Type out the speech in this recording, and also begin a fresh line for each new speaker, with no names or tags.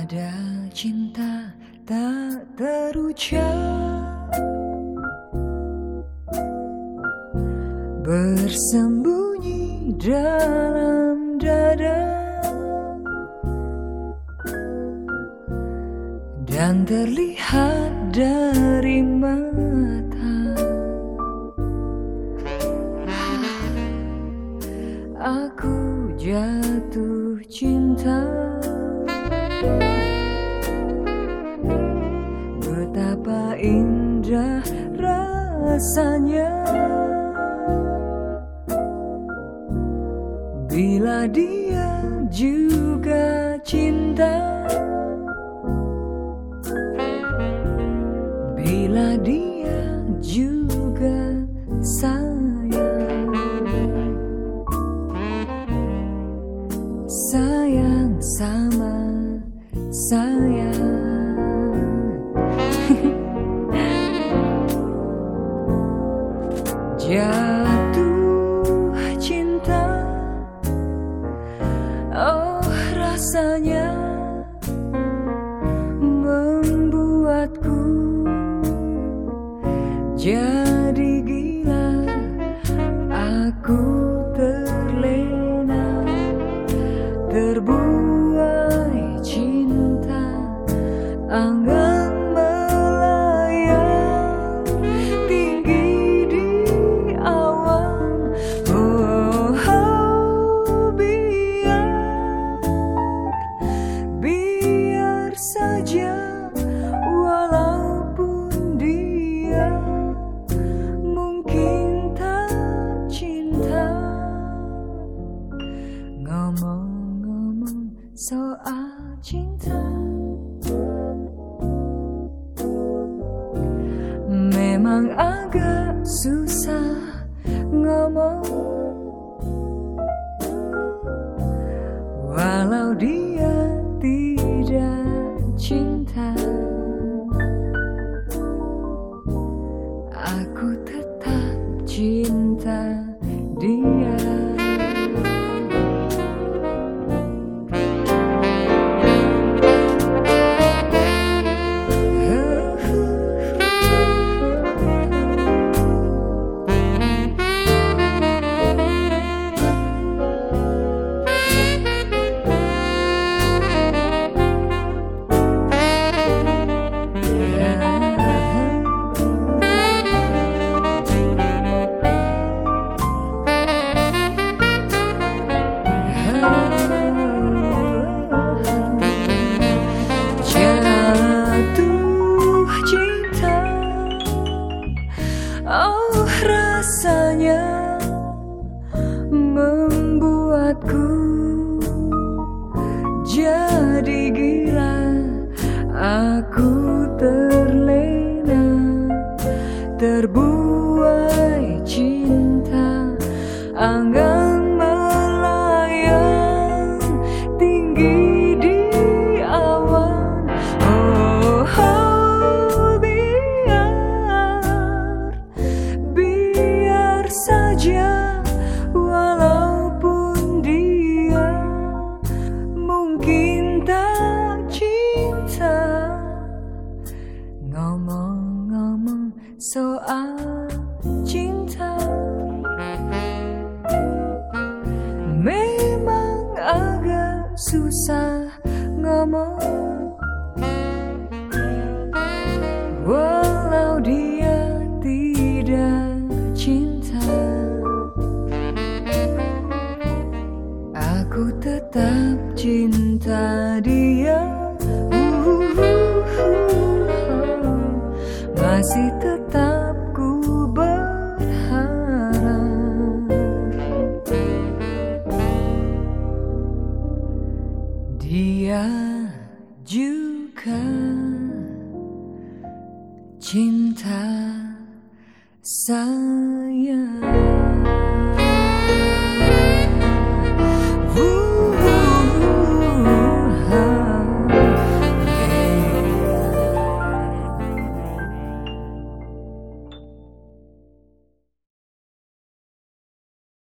Ada cinta tak terucap. Bersembunyi dalam Dan terlihat dari mata. Aku jatuh cinta. Betapa indah rasanya. Bila dia juga cinta Bila dia juga sayang. Sayang sama sayang. Jatuh Jadi gila Aku terlena Terbuai Ngomong-ngomong cinta Memang agak susah ngomong rasanya Membuatku Jadi gila. Aku soal cinta. Memang agak susah Dia juga cinta saya